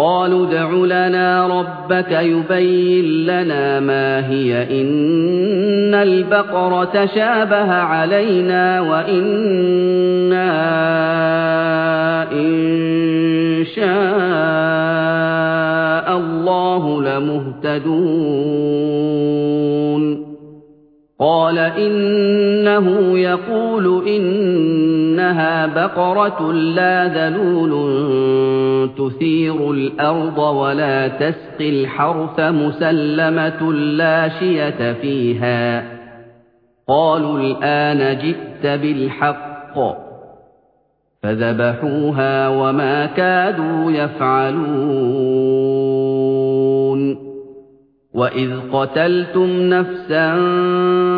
قالوا ادع لنا ربك يبين لنا ما هي. إن البقرة تشابه علينا وإنا إن شاء الله لمهتدون. قال إنه يقول إنها بقرة لا ذلول تثير الأرض ولا تسقي الحرث مسلمة لا شية فيها. قالوا الآن جئت بالحق. فذبحوها وما كادوا يفعلون. وإذ قتلتم نفسا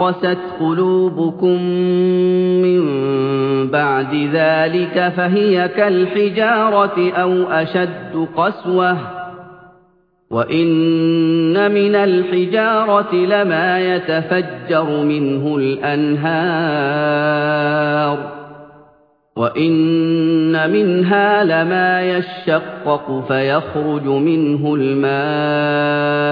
قست قلوبكم من بعد ذلك فهي كالحجارة أو أشد قسوة وإن من الحجارة لما يتفجر منه الأنهار وإن منها لما يشقق فيخرج منه الماء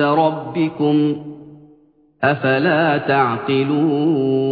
ربكم أفلا تعقلون